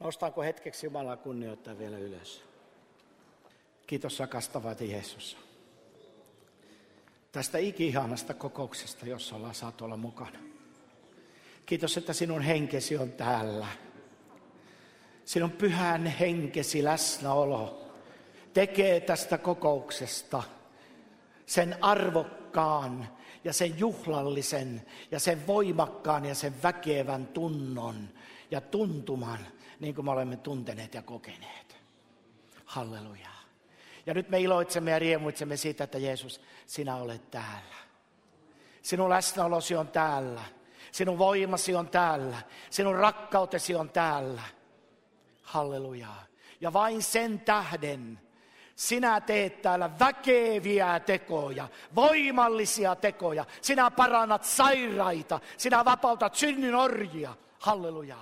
Nostaanko hetkeksi Jumalaa kunnioittaa vielä ylös? Kiitos rakastavat Jeesus. Tästä ikihanasta kokouksesta, jossa ollaan saatu olla mukana. Kiitos, että sinun henkesi on täällä. Sinun pyhän henkesi läsnäolo tekee tästä kokouksesta sen arvokkaan ja sen juhlallisen ja sen voimakkaan ja sen väkevän tunnon ja tuntuman, niin kuin me olemme tunteneet ja kokeneet. Halleluja. Ja nyt me iloitsemme ja riemuitsemme siitä, että Jeesus, sinä olet täällä. Sinun läsnäolosi on täällä. Sinun voimasi on täällä. Sinun rakkautesi on täällä. Halleluja. Ja vain sen tähden sinä teet täällä väkeviä tekoja, voimallisia tekoja. Sinä parannat sairaita, sinä vapautat synnin orjia. Halleluja.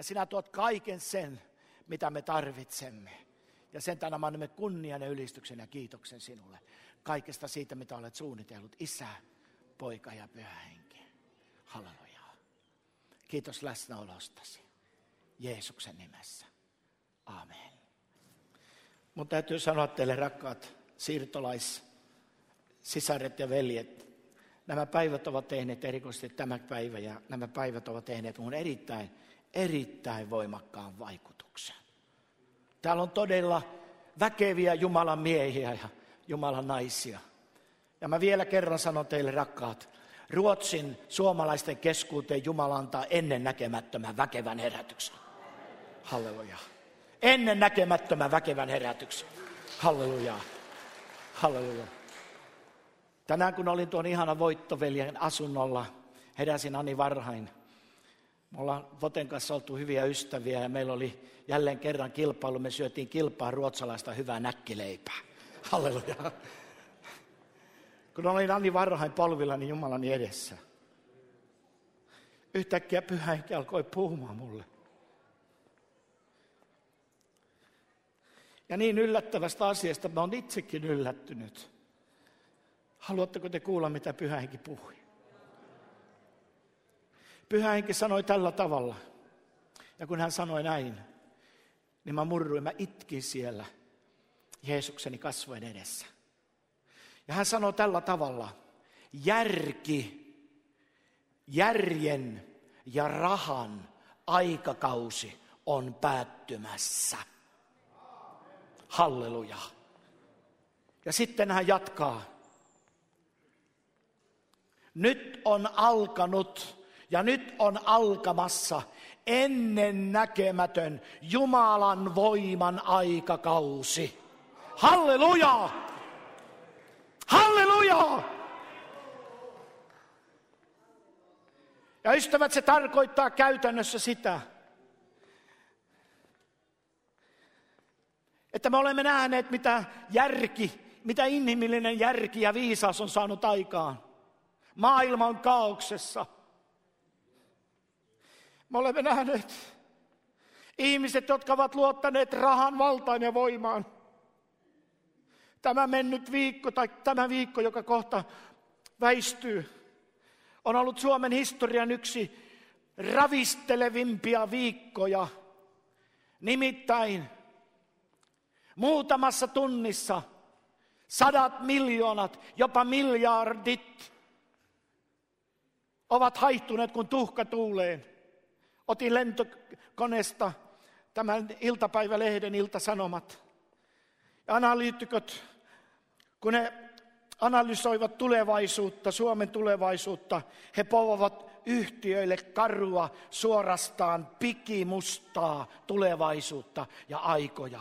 Ja sinä tuot kaiken sen, mitä me tarvitsemme. Ja sen tänä annamme kunnian ja ylistyksen ja kiitoksen sinulle. Kaikesta siitä, mitä olet suunnitellut. Isä, poika ja pyhä henki. Halleluja. Kiitos läsnäolostasi. Jeesuksen nimessä. Amen. Mutta täytyy sanoa teille rakkaat siirtolais, sisaret ja veljet, nämä päivät ovat tehneet, erikoisesti tämä päivä ja nämä päivät ovat tehneet mun erittäin, erittäin voimakkaan vaikutuksen. Täällä on todella väkeviä Jumalan miehiä ja Jumalan naisia. Ja mä vielä kerran sanon teille rakkaat, Ruotsin suomalaisten keskuuteen Jumala antaa ennen näkemättömän väkevän herätyksen. Halleluja. Ennen näkemättömän väkevän herätyksen. Halleluja. Halleluja. Tänään kun olin tuon ihana voittoveljen asunnolla, heräsin Ani varhain. Me ollaan Voten kanssa oltu hyviä ystäviä ja meillä oli jälleen kerran kilpailu. Me syötiin kilpaa ruotsalaista hyvää näkkileipää. Halleluja. Kun olin Anni varhain polvillani Jumalani edessä, yhtäkkiä pyhä alkoi puhumaan mulle. Ja niin yllättävästä asiasta mä oon itsekin yllättynyt. Haluatteko te kuulla, mitä Pyhä Henki puhui? Pyhä Henki sanoi tällä tavalla. Ja kun hän sanoi näin, niin mä murruin, mä itkin siellä Jeesukseni kasvojen edessä. Ja hän sanoi tällä tavalla, järki, järjen ja rahan aikakausi on päättymässä. Halleluja. Ja sitten hän jatkaa. Nyt on alkanut ja nyt on alkamassa ennen näkemätön Jumalan voiman aikakausi. Halleluja! Halleluja! Ja ystävät, se tarkoittaa käytännössä sitä, Että me olemme nähneet, mitä järki, mitä inhimillinen järki ja viisaus on saanut aikaan. Maailma on kaauksessa. Me olemme nähneet ihmiset, jotka ovat luottaneet rahan valtaan ja voimaan. Tämä mennyt viikko tai tämä viikko, joka kohta väistyy, on ollut Suomen historian yksi ravistelevimpia viikkoja. Nimittäin Muutamassa tunnissa sadat miljoonat, jopa miljardit ovat haihtuneet kuin tuhka tuuleen. Otin lentokoneesta tämän iltapäivälehden iltasanomat. Analyytikot, kun he analysoivat tulevaisuutta, Suomen tulevaisuutta, he povovat yhtiöille karua, suorastaan pikimustaa tulevaisuutta ja aikoja.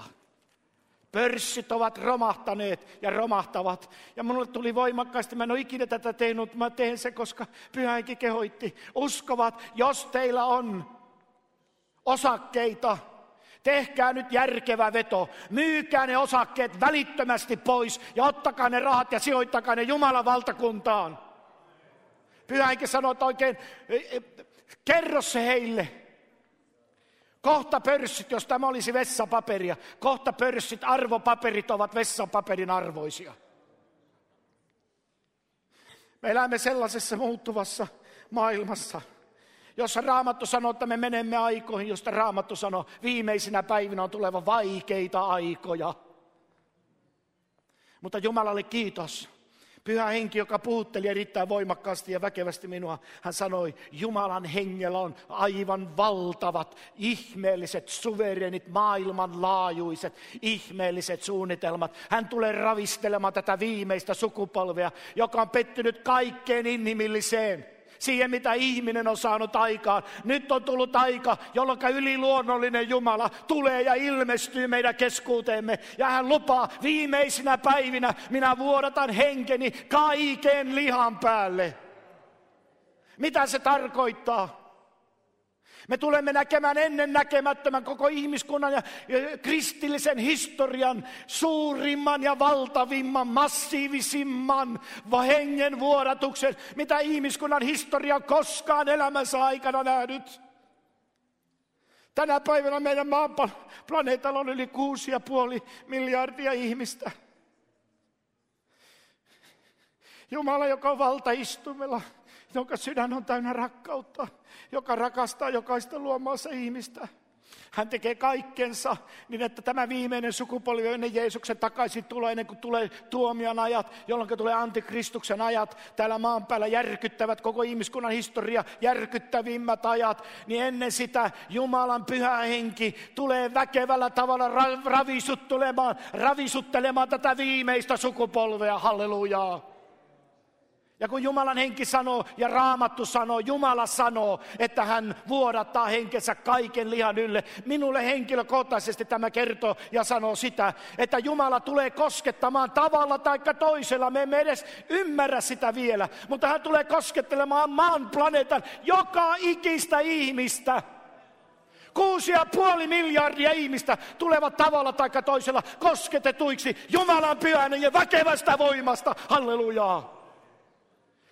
Pörssit ovat romahtaneet ja romahtavat. Ja minulle tuli voimakkaasti, mä en ole ikinä tätä tehnyt, mä teen se, koska pyhäinkin kehoitti. Uskovat, jos teillä on osakkeita, tehkää nyt järkevä veto. Myykää ne osakkeet välittömästi pois ja ottakaa ne rahat ja sijoittakaa ne Jumalan valtakuntaan. Pyhäinkin sanoi, että oikein, e, e, kerro se heille. Kohta pörssit, jos tämä olisi vessapaperia, kohta pörssit, arvopaperit ovat vessapaperin arvoisia. Me elämme sellaisessa muuttuvassa maailmassa, jossa Raamattu sanoo, että me menemme aikoihin, josta Raamattu sanoo, viimeisinä päivinä on tuleva vaikeita aikoja. Mutta Jumalalle kiitos. Pyhä henki, joka puhutteli erittäin voimakkaasti ja väkevästi minua, hän sanoi, Jumalan hengellä on aivan valtavat, ihmeelliset, suverenit, maailmanlaajuiset, ihmeelliset suunnitelmat. Hän tulee ravistelemaan tätä viimeistä sukupolvea, joka on pettynyt kaikkeen inhimilliseen siihen, mitä ihminen on saanut aikaan. Nyt on tullut aika, jolloin yliluonnollinen Jumala tulee ja ilmestyy meidän keskuuteemme. Ja hän lupaa viimeisinä päivinä, minä vuodatan henkeni kaiken lihan päälle. Mitä se tarkoittaa? Me tulemme näkemään ennen näkemättömän koko ihmiskunnan ja kristillisen historian suurimman ja valtavimman, massiivisimman hengen vuodatuksen, mitä ihmiskunnan historia koskaan elämänsä aikana nähnyt. Tänä päivänä meidän maan planeetalla on yli kuusi ja puoli miljardia ihmistä. Jumala, joka on valtaistumella, jonka sydän on täynnä rakkautta, joka rakastaa jokaista luomaansa ihmistä. Hän tekee kaikkensa niin, että tämä viimeinen sukupolvi ennen Jeesuksen takaisin tulee, ennen kuin tulee tuomion ajat, jolloin tulee antikristuksen ajat, täällä maan päällä järkyttävät koko ihmiskunnan historia, järkyttävimmät ajat, niin ennen sitä Jumalan pyhä henki tulee väkevällä tavalla ravisuttelemaan, ravisuttelemaan tätä viimeistä sukupolvea, hallelujaa. Ja kun Jumalan henki sanoo ja raamattu sanoo, Jumala sanoo, että hän vuodattaa henkensä kaiken lihan ylle. Minulle henkilökohtaisesti tämä kertoo ja sanoo sitä, että Jumala tulee koskettamaan tavalla tai toisella. Me emme edes ymmärrä sitä vielä, mutta hän tulee koskettelemaan maan planeetan joka ikistä ihmistä. Kuusi ja puoli miljardia ihmistä tulevat tavalla tai toisella kosketetuiksi Jumalan pyhän ja väkevästä voimasta. Hallelujaa.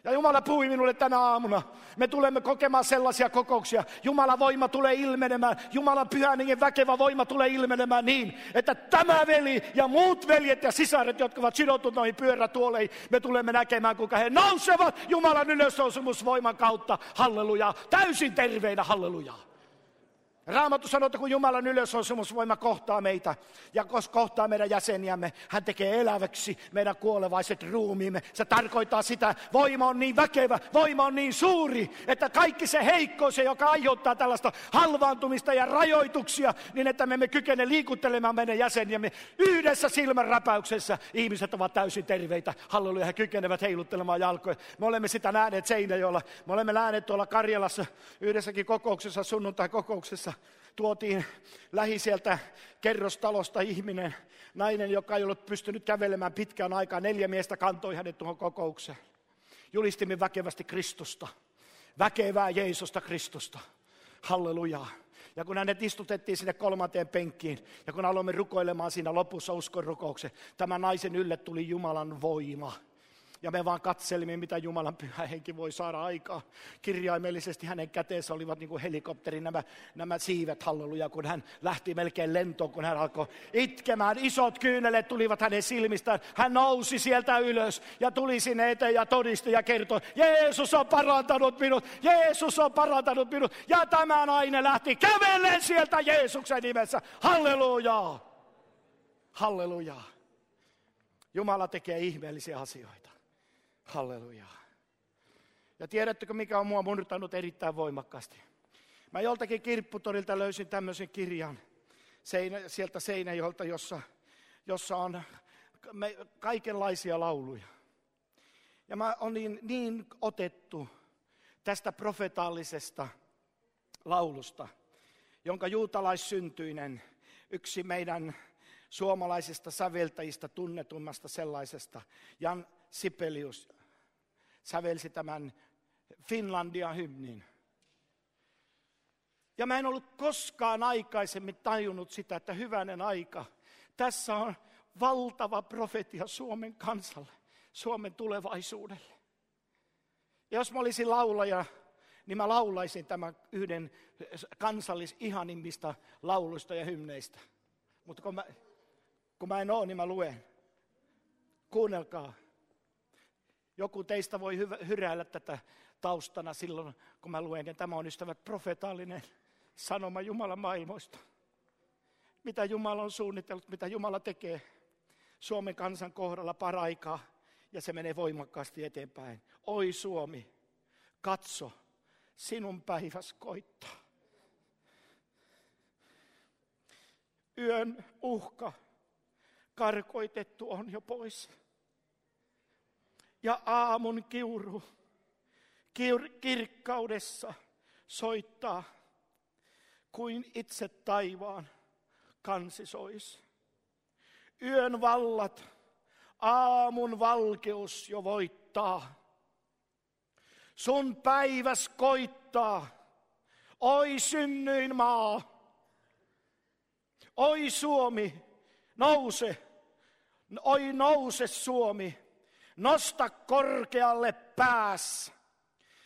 Ja Jumala puhui minulle tänä aamuna. Me tulemme kokemaan sellaisia kokouksia. Jumalan voima tulee ilmenemään. Jumalan pyhän ja väkevä voima tulee ilmenemään niin, että tämä veli ja muut veljet ja sisaret, jotka ovat sidotut noihin pyörätuoleihin, me tulemme näkemään, kuinka he nousevat Jumalan ylösnousemusvoiman kautta. Halleluja. Täysin terveinä. Halleluja. Raamattu sanoo, että kun Jumalan ylösnousemusvoima kohtaa meitä ja kohtaa meidän jäseniämme, hän tekee eläväksi meidän kuolevaiset ruumiimme. Se tarkoittaa sitä, voima on niin väkevä, voima on niin suuri, että kaikki se heikkous, joka aiheuttaa tällaista halvaantumista ja rajoituksia, niin että me emme kykene liikuttelemaan meidän jäseniämme yhdessä silmänräpäyksessä. Ihmiset ovat täysin terveitä. Halleluja, he kykenevät heiluttelemaan jalkoja. Me olemme sitä nähneet Seinäjoella. Me olemme nähneet tuolla Karjalassa yhdessäkin kokouksessa, sunnuntai-kokouksessa tuotiin lähi sieltä kerrostalosta ihminen, nainen, joka ei ollut pystynyt kävelemään pitkään aikaa. Neljä miestä kantoi hänet tuohon kokoukseen. Julistimme väkevästi Kristusta. Väkevää Jeesusta Kristusta. Hallelujaa. Ja kun hänet istutettiin sinne kolmanteen penkkiin, ja kun aloimme rukoilemaan siinä lopussa uskon rukouksen, tämän naisen ylle tuli Jumalan voima. Ja me vaan katselimme, mitä Jumalan pyhä henki voi saada aikaa. Kirjaimellisesti hänen käteensä olivat niin kuin helikopterin nämä, nämä siivet, halleluja, kun hän lähti melkein lentoon, kun hän alkoi itkemään. Isot kyynelet tulivat hänen silmistään. Hän nousi sieltä ylös ja tuli sinne eteen ja todisti ja kertoi, Jeesus on parantanut minut, Jeesus on parantanut minut. Ja tämä nainen lähti kävellen sieltä Jeesuksen nimessä. Halleluja! Halleluja! Jumala tekee ihmeellisiä asioita. Halleluja. Ja tiedättekö, mikä on mua murtanut erittäin voimakkaasti? Mä joltakin kirpputorilta löysin tämmöisen kirjan seinä, sieltä Seinäjolta, jossa, jossa on me, kaikenlaisia lauluja. Ja mä olen niin, niin otettu tästä profetaalisesta laulusta, jonka juutalaissyntyinen, yksi meidän suomalaisista säveltäjistä tunnetummasta sellaisesta, Jan Sipelius, sävelsi tämän Finlandia hymnin. Ja mä en ollut koskaan aikaisemmin tajunnut sitä, että hyvänen aika, tässä on valtava profetia Suomen kansalle, Suomen tulevaisuudelle. Ja jos mä olisin laulaja, niin mä laulaisin tämän yhden kansallisihanimmista lauluista ja hymneistä. Mutta kun mä, kun mä en ole, niin mä luen. Kuunnelkaa. Joku teistä voi hyräillä tätä taustana silloin, kun mä luen, ja tämä on ystävät profetaalinen sanoma Jumalan maailmoista. Mitä Jumala on suunnitellut, mitä Jumala tekee Suomen kansan kohdalla paraikaa, ja se menee voimakkaasti eteenpäin. Oi Suomi, katso, sinun päiväs koittaa. Yön uhka karkoitettu on jo pois. Ja aamun kiuru kir- kirkkaudessa soittaa kuin itse taivaan kansi sois. Yön vallat, aamun valkeus jo voittaa. Sun päiväs koittaa, oi synnyin maa. Oi Suomi, nouse, oi nouse Suomi, nosta korkealle pääs.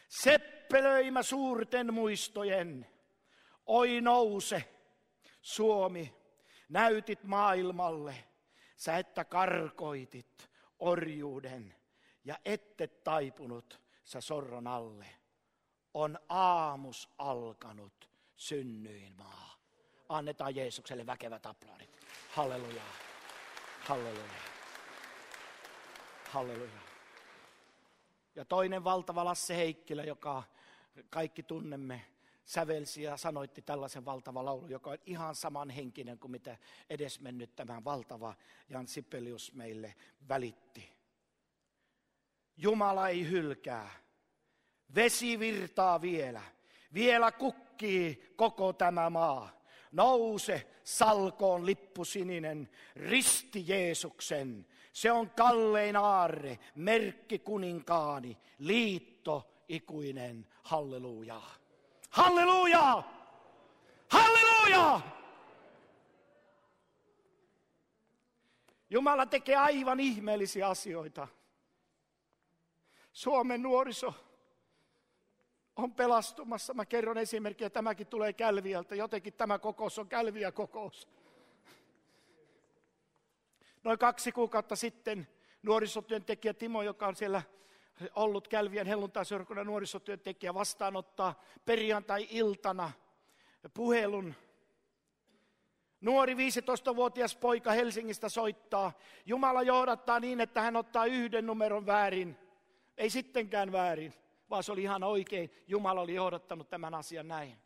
Seppelöimä suurten muistojen, oi nouse Suomi, näytit maailmalle, sä että karkoitit orjuuden ja ette taipunut sä sorron alle. On aamus alkanut synnyin maa. Annetaan Jeesukselle väkevät aplodit. Halleluja. Halleluja. Halleluja. Ja toinen valtava Lasse Heikkilä, joka kaikki tunnemme, sävelsi ja sanoitti tällaisen valtava laulu, joka on ihan samanhenkinen kuin mitä edesmennyt tämä valtava Jan Sipelius meille välitti. Jumala ei hylkää. Vesi virtaa vielä. Vielä kukkii koko tämä maa. Nouse salkoon lippusininen, risti Jeesuksen. Se on kallein aarre, merkki kuninkaani, liitto ikuinen. Halleluja. Halleluja! Halleluja! Jumala tekee aivan ihmeellisiä asioita. Suomen nuoriso on pelastumassa. Mä kerron esimerkkiä, tämäkin tulee Kälviältä. Jotenkin tämä kokous on Kälviä kokous. Noin kaksi kuukautta sitten nuorisotyöntekijä Timo, joka on siellä ollut Kälvien helluntaiseurakunnan nuorisotyöntekijä, vastaanottaa perjantai-iltana puhelun. Nuori 15-vuotias poika Helsingistä soittaa. Jumala johdattaa niin, että hän ottaa yhden numeron väärin. Ei sittenkään väärin, vaan se oli ihan oikein. Jumala oli johdattanut tämän asian näin.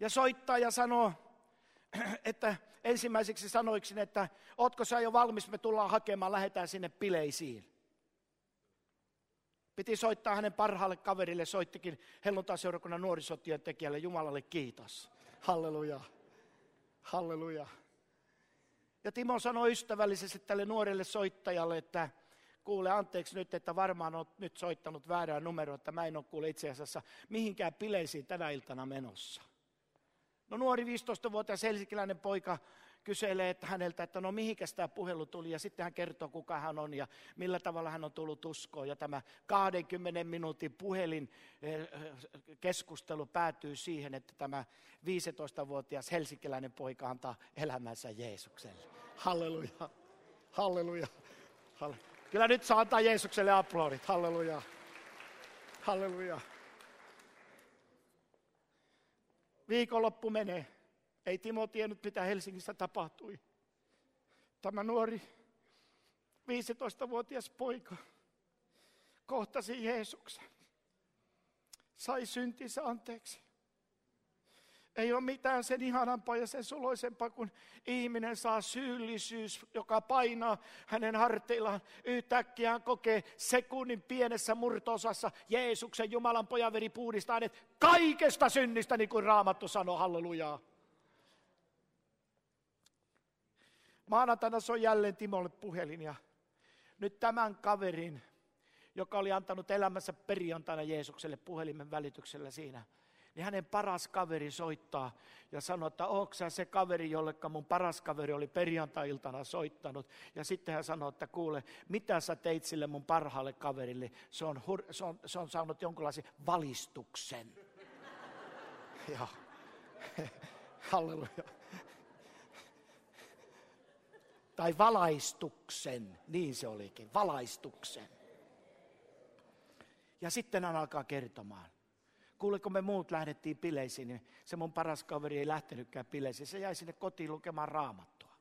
Ja soittaa ja sanoo, että ensimmäiseksi sanoiksin, että ootko sä jo valmis, me tullaan hakemaan, lähdetään sinne pileisiin. Piti soittaa hänen parhaalle kaverille, soittikin helluntaiseurakunnan nuorisotyöntekijälle, Jumalalle kiitos. Halleluja, halleluja. Ja Timo sanoi ystävällisesti tälle nuorelle soittajalle, että kuule anteeksi nyt, että varmaan olet nyt soittanut väärää numeroa, että mä en ole kuule itse asiassa mihinkään pileisiin tänä iltana menossa. No nuori 15-vuotias helsinkiläinen poika kyselee että häneltä, että no mihinkäs tämä puhelu tuli, ja sitten hän kertoo, kuka hän on ja millä tavalla hän on tullut uskoon. Ja tämä 20 minuutin puhelin eh, keskustelu päätyy siihen, että tämä 15-vuotias helsinkiläinen poika antaa elämänsä Jeesukselle. Halleluja, halleluja, halleluja. Kyllä nyt saa antaa Jeesukselle aplodit, halleluja, halleluja. Viikonloppu menee. Ei Timo tiennyt, mitä Helsingissä tapahtui. Tämä nuori 15-vuotias poika kohtasi Jeesuksen. Sai syntinsä anteeksi. Ei ole mitään sen ihanampaa ja sen suloisempaa, kun ihminen saa syyllisyys, joka painaa hänen harteillaan. Yhtäkkiä hän kokee sekunnin pienessä murtosassa Jeesuksen Jumalan pojan veri puhdistaa hänet kaikesta synnistä, niin kuin Raamattu sanoo, hallelujaa. Maanantaina on jälleen Timolle puhelin ja nyt tämän kaverin, joka oli antanut elämänsä perjantaina Jeesukselle puhelimen välityksellä siinä, niin hänen paras kaveri soittaa ja sanoo, että onko se kaveri, jollekka mun paras kaveri oli perjantai-iltana soittanut. Ja sitten hän sanoo, että kuule, mitä sä teit sille mun parhaalle kaverille? Se on, hur- se on, se on saanut jonkinlaisen valistuksen. Joo. Halleluja. Tai valaistuksen, niin se olikin, valaistuksen. Ja sitten hän alkaa kertomaan. Kuule, kun me muut lähdettiin bileisiin, niin se mun paras kaveri ei lähtenytkään bileisiin. Se jäi sinne kotiin lukemaan raamattua.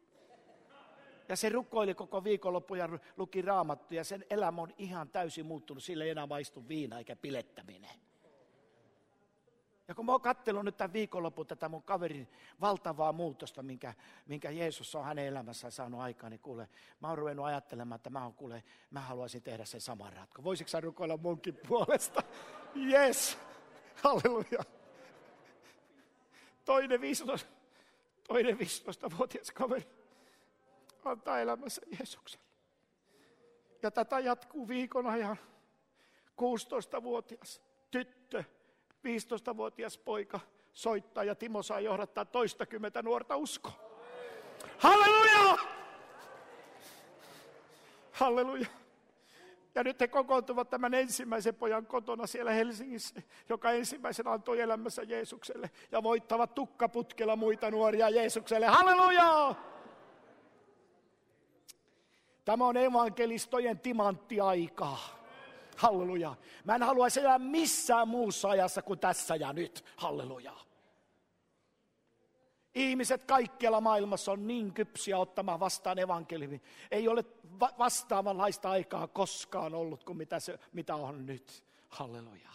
Ja se rukoili koko viikonloppu ja luki raamattua ja sen elämä on ihan täysin muuttunut. Sillä ei enää maistu viina eikä pilettäminen. Ja kun mä oon katsellut nyt tämän viikonlopun tätä mun kaverin valtavaa muutosta, minkä, minkä Jeesus on hänen elämässään saanut aikaan, niin kuule, mä oon ruvennut ajattelemaan, että mä, oon, kuule, mä haluaisin tehdä sen saman ratkon. Voisitko sä rukoilla munkin puolesta? Yes! Halleluja! Toinen 15, toinen 15-vuotias kaveri antaa elämässä Jeesukselle. Ja tätä jatkuu viikon ajan. 16-vuotias tyttö 15-vuotias poika soittaa ja Timo saa johdattaa toistakymmentä nuorta usko. Halleluja! Halleluja! Ja nyt he kokoontuvat tämän ensimmäisen pojan kotona siellä Helsingissä, joka ensimmäisen antoi elämässä Jeesukselle. Ja voittavat tukkaputkella muita nuoria Jeesukselle. Halleluja! Tämä on evankelistojen timanttiaikaa. Halleluja. Mä en haluaisi elää missään muussa ajassa kuin tässä ja nyt. Halleluja. Ihmiset kaikkialla maailmassa on niin kypsiä ottamaan vastaan evankeliumi. Ei ole va- vastaavanlaista aikaa koskaan ollut kuin mitä, se, mitä on nyt. Halleluja.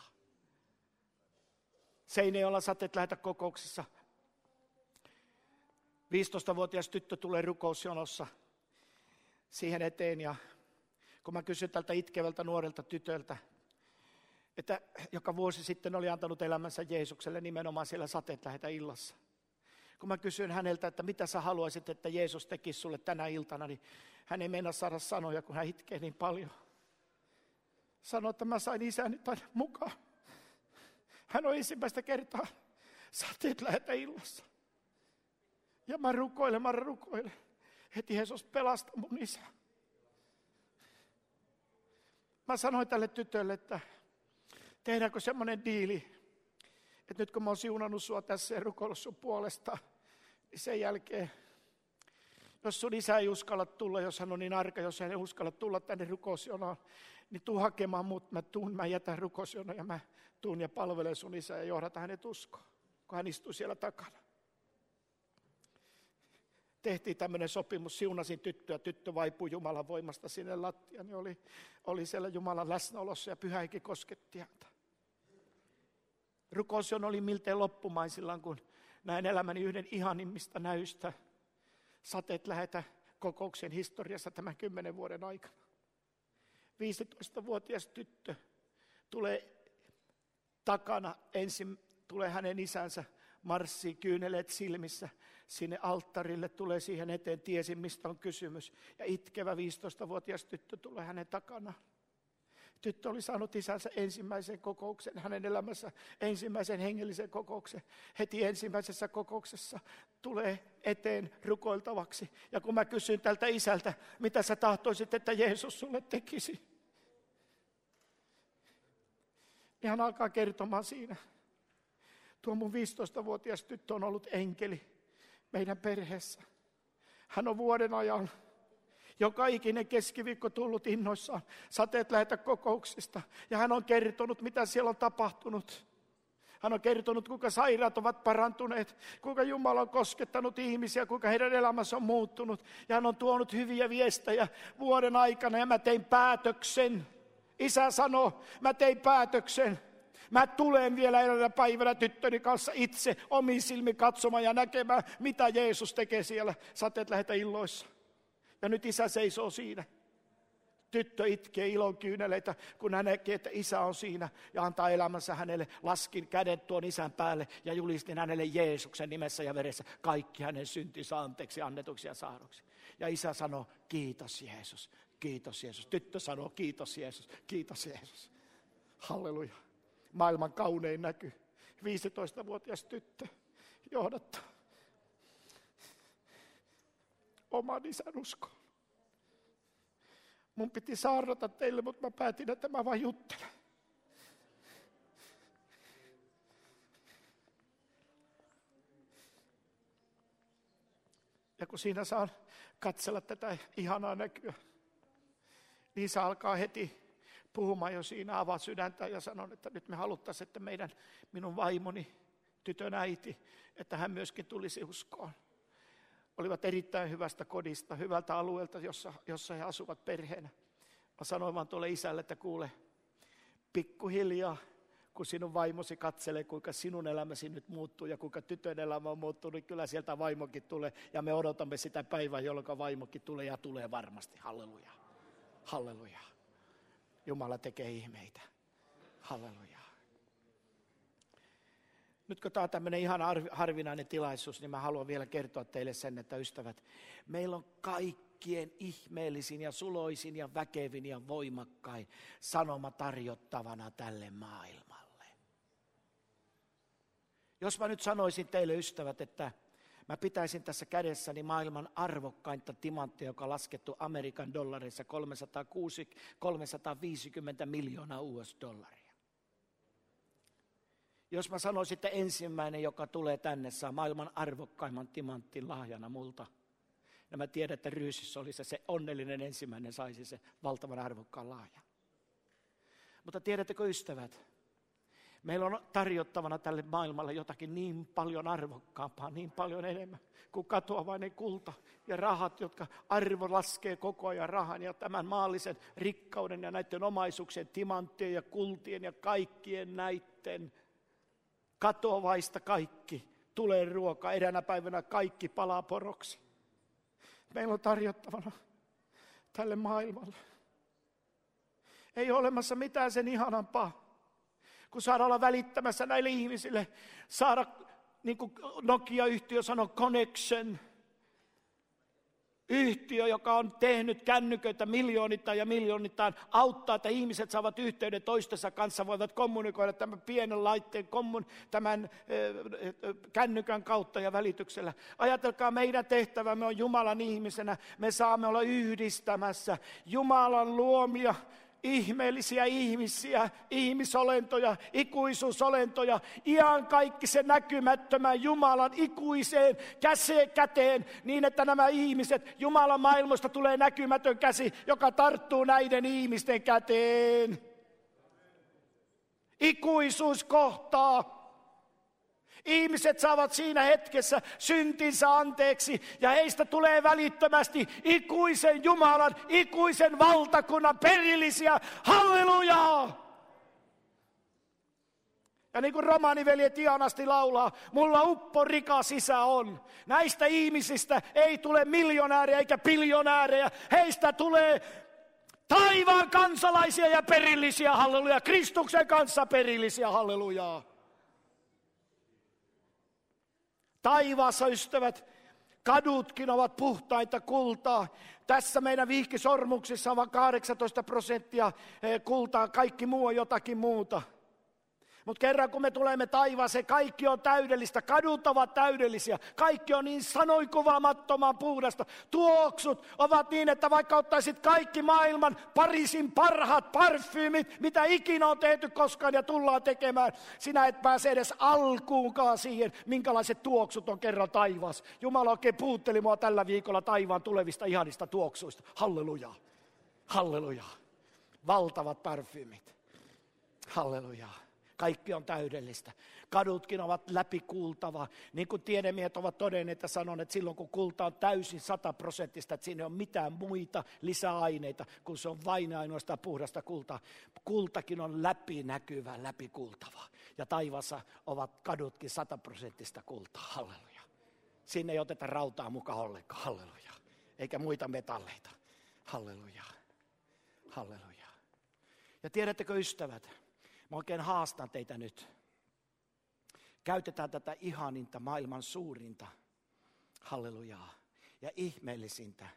Seinäjoella sateet lähetä kokouksessa. 15-vuotias tyttö tulee rukousjonossa siihen eteen ja kun mä kysyin tältä itkevältä nuorelta tytöltä, että joka vuosi sitten oli antanut elämänsä Jeesukselle nimenomaan siellä sateet lähetä illassa. Kun mä kysyin häneltä, että mitä sä haluaisit, että Jeesus tekisi sulle tänä iltana, niin hän ei mennä saada sanoja, kun hän itkee niin paljon. Sanoi, että mä sain isäni tänne mukaan. Hän on ensimmäistä kertaa sateet lähetä illassa. Ja mä rukoilen, mä rukoilen, että Jeesus pelasta mun isä. Mä sanoin tälle tytölle, että tehdäänkö semmoinen diili, että nyt kun mä oon siunannut sua tässä ja rukoillut sun puolesta, niin sen jälkeen, jos sun isä ei uskalla tulla, jos hän on niin arka, jos hän ei uskalla tulla tänne rukousjonoon, niin tuu hakemaan mut, mä tuun, mä jätän rukousjonoon ja mä tuun ja palvelen sun isää ja johdata hänet uskoon, kun hän istuu siellä takana. Tehtiin tämmöinen sopimus, siunasin tyttöä, tyttö vaipui Jumalan voimasta sinne lattiaan, niin oli, oli siellä Jumalan läsnäolossa ja pyhäikin kosketti häntä. Rukousjon oli miltei loppumaisillaan, kun näin elämäni yhden ihanimmista näystä. Sateet lähetä kokouksen historiassa tämän kymmenen vuoden aikana. 15-vuotias tyttö tulee takana, ensin tulee hänen isänsä marssii kyyneleet silmissä sinne alttarille, tulee siihen eteen, tiesi mistä on kysymys. Ja itkevä 15-vuotias tyttö tulee hänen takana. Tyttö oli saanut isänsä ensimmäisen kokouksen, hänen elämässä ensimmäisen hengellisen kokouksen. Heti ensimmäisessä kokouksessa tulee eteen rukoiltavaksi. Ja kun mä kysyin tältä isältä, mitä sä tahtoisit, että Jeesus sulle tekisi, niin hän alkaa kertomaan siinä. Tuo mun 15-vuotias tyttö on ollut enkeli meidän perheessä. Hän on vuoden ajan joka ikinen keskiviikko tullut innoissaan. Sateet lähetä kokouksista. Ja hän on kertonut, mitä siellä on tapahtunut. Hän on kertonut, kuinka sairaat ovat parantuneet, kuinka Jumala on koskettanut ihmisiä, kuinka heidän elämänsä on muuttunut. Ja hän on tuonut hyviä viestejä vuoden aikana ja mä tein päätöksen. Isä sanoi, mä tein päätöksen. Mä tulen vielä eräänä päivänä tyttöni kanssa itse omiin silmin katsomaan ja näkemään, mitä Jeesus tekee siellä sateet lähetä illoissa. Ja nyt isä seisoo siinä. Tyttö itkee ilon kyyneleitä, kun hän näkee, että isä on siinä ja antaa elämänsä hänelle. Laskin kädet tuon isän päälle ja julistin hänelle Jeesuksen nimessä ja veressä kaikki hänen syntinsä anteeksi annetuksi ja saaduksi. Ja isä sanoo, kiitos Jeesus, kiitos Jeesus. Tyttö sanoo, kiitos Jeesus, kiitos Jeesus. Halleluja maailman kaunein näky. 15-vuotias tyttö johdattaa oman isän uskoon. Mun piti saarnata teille, mutta mä päätin, että mä vain juttelen. Ja kun siinä saan katsella tätä ihanaa näkyä, niin se alkaa heti puhumaan jo siinä avaa sydäntä ja sanon, että nyt me haluttaisiin, että meidän, minun vaimoni, tytön äiti, että hän myöskin tulisi uskoon. Olivat erittäin hyvästä kodista, hyvältä alueelta, jossa, jossa he asuvat perheenä. Mä sanoin vaan tuolle isälle, että kuule, pikkuhiljaa, kun sinun vaimosi katselee, kuinka sinun elämäsi nyt muuttuu ja kuinka tytön elämä on muuttunut, niin kyllä sieltä vaimokin tulee. Ja me odotamme sitä päivää, jolloin vaimokin tulee ja tulee varmasti. Halleluja. Halleluja. Jumala tekee ihmeitä. Halleluja. Nyt kun tämä on tämmöinen ihan harvinainen tilaisuus, niin mä haluan vielä kertoa teille sen, että ystävät, meillä on kaikkien ihmeellisin ja suloisin ja väkevin ja voimakkain sanoma tarjottavana tälle maailmalle. Jos mä nyt sanoisin teille ystävät, että Mä pitäisin tässä kädessäni maailman arvokkainta timanttia, joka on laskettu Amerikan dollareissa 350 miljoonaa US-dollaria. Jos mä sanoisin, että ensimmäinen, joka tulee tänne, saa maailman arvokkaimman timanttin lahjana multa. Ja mä tiedän, että Ryysissä oli se, se onnellinen ensimmäinen saisi se valtavan arvokkaan lahjan. Mutta tiedättekö ystävät, Meillä on tarjottavana tälle maailmalle jotakin niin paljon arvokkaampaa, niin paljon enemmän kuin katoavainen kulta ja rahat, jotka arvo laskee koko ajan rahan ja tämän maallisen rikkauden ja näiden omaisuuksien, timanttien ja kultien ja kaikkien näiden katoavaista kaikki tulee ruoka. Eräänä päivänä kaikki palaa poroksi. Meillä on tarjottavana tälle maailmalle. Ei ole olemassa mitään sen ihanampaa kun saada olla välittämässä näille ihmisille, saada, niin kuin Nokia-yhtiö sanoi, connection, yhtiö, joka on tehnyt kännyköitä miljoonittain ja miljoonittain, auttaa, että ihmiset saavat yhteyden toistensa kanssa, voivat kommunikoida tämän pienen laitteen, kommun, tämän kännykän kautta ja välityksellä. Ajatelkaa, meidän tehtävämme on Jumalan ihmisenä, me saamme olla yhdistämässä Jumalan luomia ihmeellisiä ihmisiä, ihmisolentoja, ikuisuusolentoja, ihan kaikki se näkymättömän Jumalan ikuiseen käse, käteen, niin että nämä ihmiset, Jumalan maailmasta tulee näkymätön käsi, joka tarttuu näiden ihmisten käteen. Ikuisuus kohtaa Ihmiset saavat siinä hetkessä syntinsä anteeksi ja heistä tulee välittömästi ikuisen Jumalan, ikuisen valtakunnan perillisiä. Hallelujaa! Ja niin kuin romaaniveljet ihanasti laulaa, mulla uppo rika sisä on. Näistä ihmisistä ei tule miljonäärejä eikä biljonäärejä. Heistä tulee taivaan kansalaisia ja perillisiä, halleluja. Kristuksen kanssa perillisiä, hallelujaa. Taivaassa, ystävät, kadutkin ovat puhtaita kultaa. Tässä meidän vihkisormuksissa on vain 18 prosenttia eh, kultaa, kaikki muu on jotakin muuta. Mutta kerran kun me tulemme taivaaseen, kaikki on täydellistä, kadut ovat täydellisiä, kaikki on niin sanoikuvaamattoman puhdasta. Tuoksut ovat niin, että vaikka ottaisit kaikki maailman Pariisin parhaat parfyymit, mitä ikinä on tehty koskaan ja tullaan tekemään, sinä et pääse edes alkuunkaan siihen, minkälaiset tuoksut on kerran taivaassa. Jumala oikein puutteli mua tällä viikolla taivaan tulevista ihanista tuoksuista. Halleluja, halleluja. Valtavat parfyymit. Halleluja. Kaikki on täydellistä. Kadutkin ovat läpikultava. Niin kuin tiedemiehet ovat todenneet ja sanoneet, että silloin kun kulta on täysin sataprosenttista, että siinä ei ole mitään muita lisäaineita, kun se on vain ainoastaan puhdasta kultaa. Kultakin on läpinäkyvä, läpikultava. Ja taivassa ovat kadutkin sataprosenttista kultaa. Halleluja. Sinne ei oteta rautaa mukaan ollenkaan. Halleluja. Eikä muita metalleita. Halleluja. Halleluja. Ja tiedättekö ystävät, Mä oikein haastan teitä nyt. Käytetään tätä ihaninta, maailman suurinta, hallelujaa, ja ihmeellisintä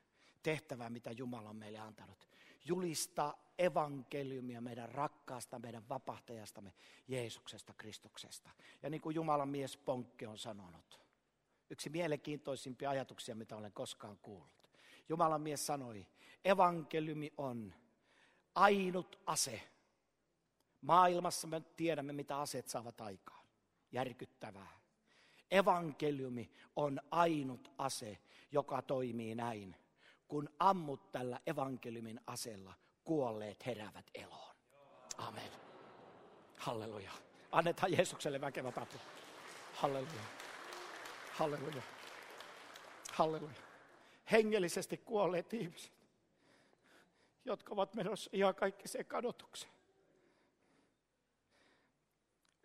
tehtävää, mitä Jumala on meille antanut. Julistaa evankeliumia meidän rakkaasta, meidän vapahtajastamme, Jeesuksesta, Kristuksesta. Ja niin kuin Jumalan mies Ponkke on sanonut, yksi mielenkiintoisimpia ajatuksia, mitä olen koskaan kuullut. Jumalan mies sanoi, evankeliumi on ainut ase, Maailmassa me tiedämme, mitä aseet saavat aikaan. Järkyttävää. Evankeliumi on ainut ase, joka toimii näin. Kun ammut tällä evankeliumin asella, kuolleet heräävät eloon. Amen. Halleluja. Annetaan Jeesukselle väkevä tapu. Halleluja. Halleluja. Halleluja. Hengellisesti kuolleet ihmiset, jotka ovat menossa ihan kaikki se kadotukseen.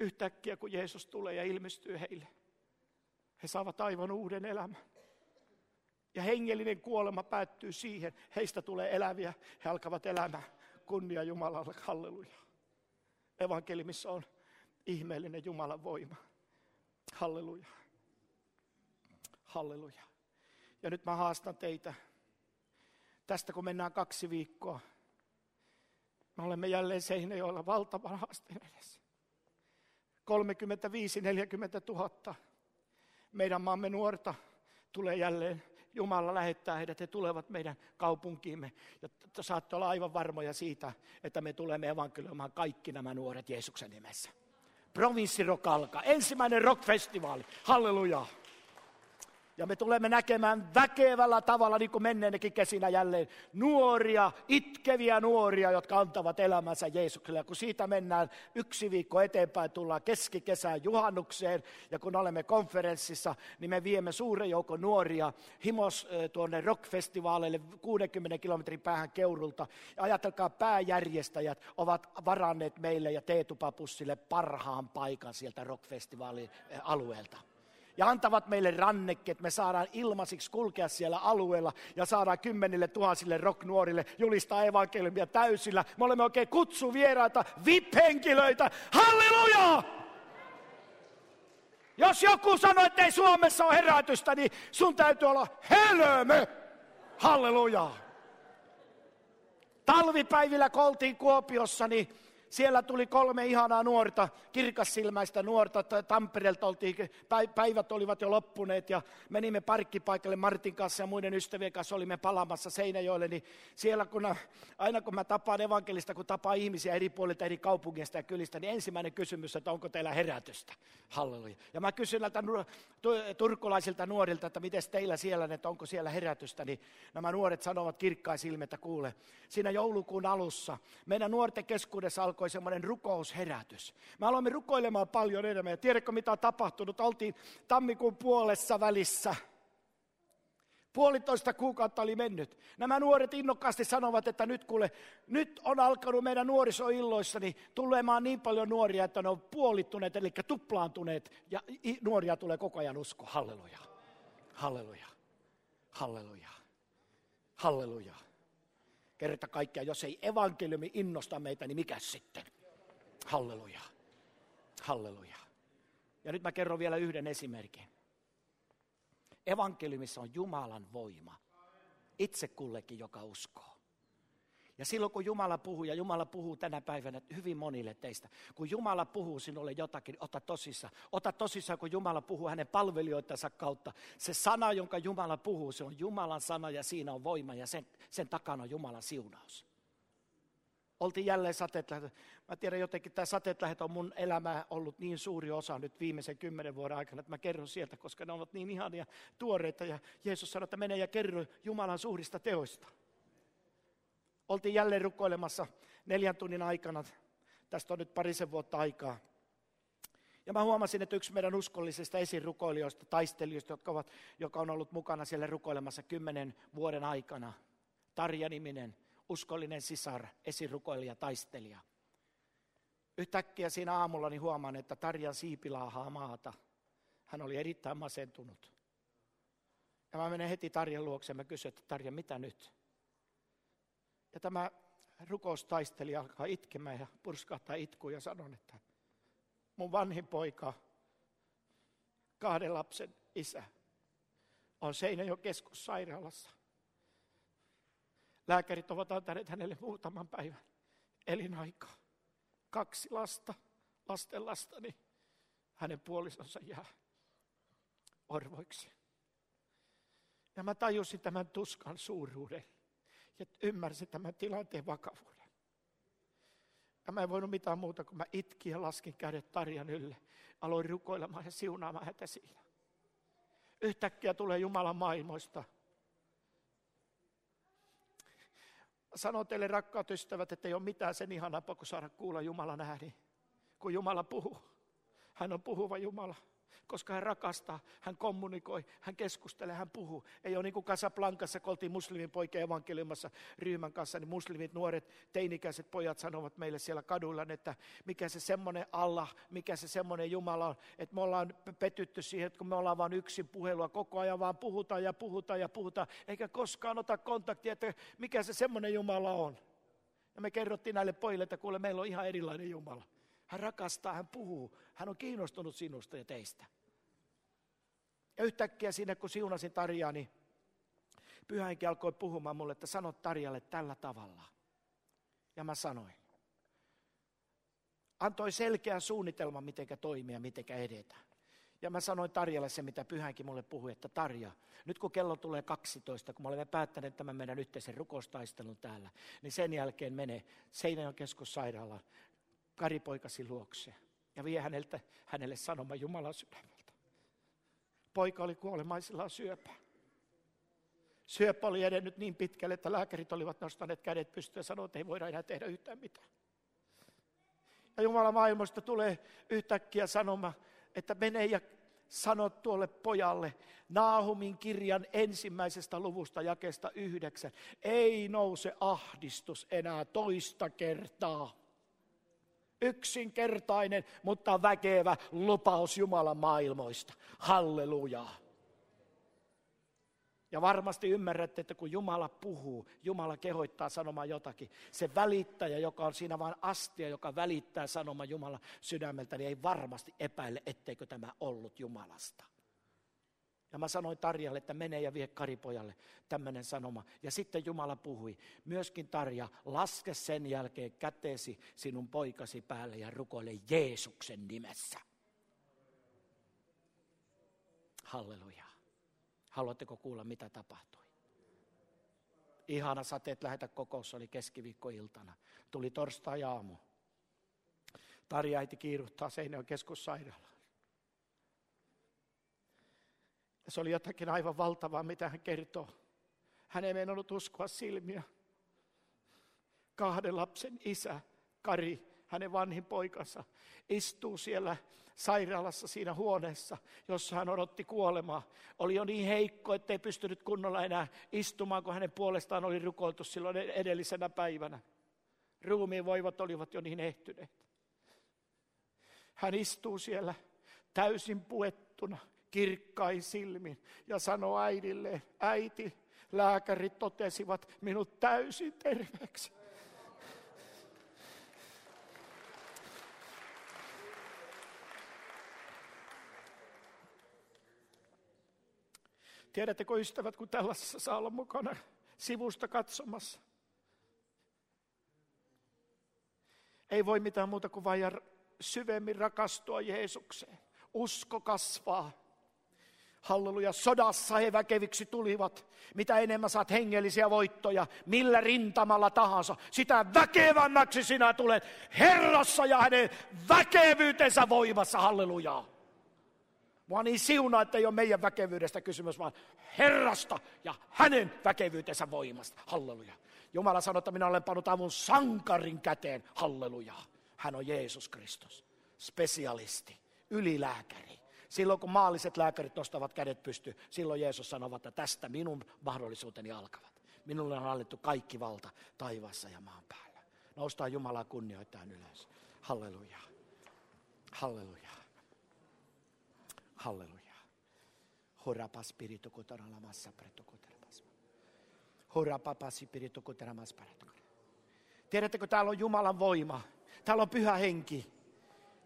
Yhtäkkiä kun Jeesus tulee ja ilmestyy heille, he saavat aivan uuden elämän. Ja hengellinen kuolema päättyy siihen. Heistä tulee eläviä. He alkavat elämään. Kunnia Jumalalle. Halleluja. Evankelimissa on ihmeellinen Jumalan voima. Halleluja. Halleluja. Ja nyt mä haastan teitä. Tästä kun mennään kaksi viikkoa, me olemme jälleen Seinäjoella valtavan haasteen edessä. 35-40 000 meidän maamme nuorta tulee jälleen. Jumala lähettää heidät, he tulevat meidän kaupunkiimme. Ja saatte olla aivan varmoja siitä, että me tulemme evankelioimaan kaikki nämä nuoret Jeesuksen nimessä. Provinssirock alkaa. Ensimmäinen rockfestivaali. Halleluja. Ja me tulemme näkemään väkevällä tavalla, niin kuin menneenäkin kesinä jälleen, nuoria, itkeviä nuoria, jotka antavat elämänsä Jeesukselle. Ja kun siitä mennään yksi viikko eteenpäin, tullaan keskikesään juhannukseen, ja kun olemme konferenssissa, niin me viemme suuren joukon nuoria himos tuonne rockfestivaaleille 60 kilometrin päähän Keurulta. Ja ajatelkaa, pääjärjestäjät ovat varanneet meille ja Teetupapussille parhaan paikan sieltä rockfestivaalin alueelta ja antavat meille rannekkeet. Me saadaan ilmaisiksi kulkea siellä alueella ja saadaan kymmenille tuhansille rocknuorille julistaa evankeliumia täysillä. Me olemme oikein kutsuvieraita, VIP-henkilöitä. Halleluja! Jos joku sanoo, että ei Suomessa ole herätystä, niin sun täytyy olla helmö. Halleluja! Talvipäivillä koltiin Kuopiossa, niin siellä tuli kolme ihanaa nuorta, kirkassilmäistä nuorta. Tampereelta oltiin, päivät olivat jo loppuneet ja menimme parkkipaikalle Martin kanssa ja muiden ystävien kanssa olimme palaamassa Seinäjoelle. Niin siellä kun, aina kun mä tapaan evankelista, kun tapaan ihmisiä eri puolilta eri kaupungista ja kylistä, niin ensimmäinen kysymys, että onko teillä herätystä. Halleluja. Ja mä kysyn näiltä turkulaisilta nuorilta, että miten teillä siellä, että onko siellä herätystä, niin nämä nuoret sanovat kirkkaisilme, että kuule, siinä joulukuun alussa meidän nuorten keskuudessa alkoi alkoi semmoinen rukousherätys. Me aloimme rukoilemaan paljon enemmän. Ja tiedätkö mitä on tapahtunut? Oltiin tammikuun puolessa välissä. Puolitoista kuukautta oli mennyt. Nämä nuoret innokkaasti sanovat, että nyt kuule, nyt on alkanut meidän nuorisoilloissa niin tulemaan niin paljon nuoria, että ne on puolittuneet, eli tuplaantuneet, ja nuoria tulee koko ajan usko. Halleluja. Halleluja. Halleluja. Halleluja kerta kaikkiaan, jos ei evankeliumi innosta meitä, niin mikä sitten? Halleluja. Halleluja. Ja nyt mä kerron vielä yhden esimerkin. Evankeliumissa on Jumalan voima. Itse kullekin, joka uskoo. Ja silloin kun Jumala puhuu, ja Jumala puhuu tänä päivänä hyvin monille teistä, kun Jumala puhuu sinulle jotakin, ota tosissaan. Ota tosissaan, kun Jumala puhuu hänen palvelijoitansa kautta. Se sana, jonka Jumala puhuu, se on Jumalan sana ja siinä on voima ja sen, sen takana on Jumalan siunaus. Oltiin jälleen sateet Mä tiedän jotenkin, tämä sateet on mun elämää ollut niin suuri osa nyt viimeisen kymmenen vuoden aikana, että mä kerron sieltä, koska ne ovat niin ihania tuoreita. Ja Jeesus sanoi, että mene ja kerro Jumalan suurista teoista. Oltiin jälleen rukoilemassa neljän tunnin aikana. Tästä on nyt parisen vuotta aikaa. Ja mä huomasin, että yksi meidän uskollisista esirukoilijoista, taistelijoista, jotka ovat, joka on ollut mukana siellä rukoilemassa kymmenen vuoden aikana, Tarja-niminen, uskollinen sisar, esirukoilija, taistelija. Yhtäkkiä siinä aamulla niin huomaan, että Tarjan siipi laahaa maata. Hän oli erittäin masentunut. Ja mä menen heti Tarjan luokse ja mä kysyn, että Tarja, mitä nyt? Ja tämä rukoustaistelija alkaa itkemään ja purskahtaa itkuun ja sanon, että mun vanhin poika, kahden lapsen isä, on Seinäjoen keskussairaalassa. Lääkärit ovat antaneet hänelle muutaman päivän elinaikaa. Kaksi lasta, lasten lastani, hänen puolisonsa jää orvoiksi. Ja mä tajusin tämän tuskan suuruuden ja ymmärsi tämän tilanteen vakavuuden. Ja mä en voinut mitään muuta, kun mä itkin ja laskin kädet Tarjan ylle. Aloin rukoilemaan ja siunaamaan häntä siinä. Yhtäkkiä tulee Jumalan maailmoista. Sanon teille rakkaat ystävät, että ei ole mitään sen ihanampaa kuin saada kuulla Jumalan ääni, kun Jumala puhuu. Hän on puhuva Jumala koska hän rakastaa, hän kommunikoi, hän keskustelee, hän puhuu. Ei ole niin kuin Casablancassa, kun oltiin muslimin poikien evankeliumassa ryhmän kanssa, niin muslimit, nuoret, teinikäiset pojat sanovat meille siellä kaduilla, että mikä se semmoinen Allah, mikä se semmoinen Jumala on, että me ollaan petytty siihen, että kun me ollaan vain yksin puhelua, koko ajan vaan puhutaan ja puhutaan ja puhutaan, eikä koskaan ota kontaktia, että mikä se semmoinen Jumala on. Ja me kerrottiin näille pojille, että kuule, meillä on ihan erilainen Jumala. Hän rakastaa, hän puhuu, hän on kiinnostunut sinusta ja teistä. Ja yhtäkkiä siinä, kun siunasin Tarjaa, niin pyhäinki alkoi puhumaan mulle, että sano Tarjalle tällä tavalla. Ja mä sanoin. Antoi selkeän suunnitelman, miten toimia, miten edetä. Ja mä sanoin Tarjalle se, mitä Pyhänkin mulle puhui, että Tarja, nyt kun kello tulee 12, kun me olemme päättäneet tämän meidän yhteisen rukoustaistelun täällä, niin sen jälkeen mene Seinäjoen keskussairaalaan Karipoikasi luokse ja vie häneltä, hänelle sanoma Jumalan sydämeltä. Poika oli kuolemaisillaan syöpä. Syöpä oli edennyt niin pitkälle, että lääkärit olivat nostaneet kädet pystyyn ja sanoivat, että ei voida enää tehdä yhtään mitään. Ja Jumalan maailmasta tulee yhtäkkiä sanoma, että mene ja sano tuolle pojalle Naahumin kirjan ensimmäisestä luvusta jakesta yhdeksän. Ei nouse ahdistus enää toista kertaa. Yksinkertainen, mutta väkevä lupaus Jumalan maailmoista. Hallelujaa. Ja varmasti ymmärrätte, että kun Jumala puhuu, Jumala kehoittaa sanomaan jotakin. Se välittäjä, joka on siinä vain astia, joka välittää sanomaan Jumala sydämeltä, niin ei varmasti epäile, etteikö tämä ollut Jumalasta. Ja mä sanoin Tarjalle, että mene ja vie Karipojalle tämmöinen sanoma. Ja sitten Jumala puhui, myöskin Tarja, laske sen jälkeen käteesi sinun poikasi päälle ja rukoile Jeesuksen nimessä. Halleluja. Haluatteko kuulla, mitä tapahtui? Ihana sateet lähetä kokous oli keskiviikkoiltana. Tuli torstai-aamu. Tarja äiti kiiruhtaa Seinäjoen keskussairaalaan. Ja se oli jotakin aivan valtavaa, mitä hän kertoo. Hän ei meinannut uskoa silmiä. Kahden lapsen isä, Kari, hänen vanhin poikansa, istuu siellä sairaalassa siinä huoneessa, jossa hän odotti kuolemaa. Oli jo niin heikko, ettei pystynyt kunnolla enää istumaan, kun hänen puolestaan oli rukoiltu silloin edellisenä päivänä. Ruumiin voivat olivat jo niin ehtyneet. Hän istuu siellä täysin puettuna, kirkkain silmin ja sanoi äidille, äiti, lääkärit totesivat minut täysin terveeksi. Tiedättekö ystävät, kun tällaisessa saa olla mukana sivusta katsomassa? Ei voi mitään muuta kuin vain syvemmin rakastua Jeesukseen. Usko kasvaa. Halleluja, sodassa he väkeviksi tulivat. Mitä enemmän saat hengellisiä voittoja, millä rintamalla tahansa, sitä väkevämmäksi sinä tulet Herrassa ja hänen väkevyytensä voimassa. Hallelujaa. Mua niin siunaa, että ei ole meidän väkevyydestä kysymys, vaan Herrasta ja hänen väkevyytensä voimasta. Halleluja. Jumala sanoi, että minä olen pannut avun sankarin käteen. Halleluja. Hän on Jeesus Kristus. Spesialisti, ylilääkäri. Silloin kun maalliset lääkärit nostavat kädet pysty, silloin Jeesus sanoo, että tästä minun mahdollisuuteni alkavat. Minulle on annettu kaikki valta taivaassa ja maan päällä. Noustaan Jumalaa kunnioittain ylös. Halleluja. Halleluja. Halleluja. Horapa spiritu kotoralamassa pretokotermas. Horapa spiritu Tiedättekö, täällä on Jumalan voima. Täällä on pyhä henki.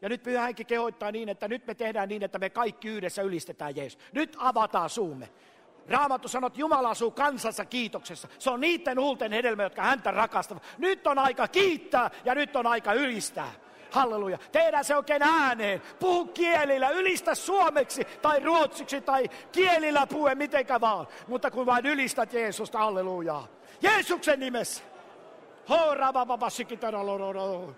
Ja nyt pyhä henki kehottaa niin, että nyt me tehdään niin, että me kaikki yhdessä ylistetään Jeesus. Nyt avataan suumme. Raamattu sanoo, että Jumala asuu kansansa kiitoksessa. Se on niiden huulten hedelmä, jotka häntä rakastavat. Nyt on aika kiittää ja nyt on aika ylistää. Halleluja. Tehdään se oikein ääneen. Puhu kielillä. Ylistä suomeksi tai ruotsiksi tai kielillä puhe mitenkä vaan. Mutta kun vain ylistät Jeesusta, halleluja. Jeesuksen nimessä. Ho, rabababasikitaralororo.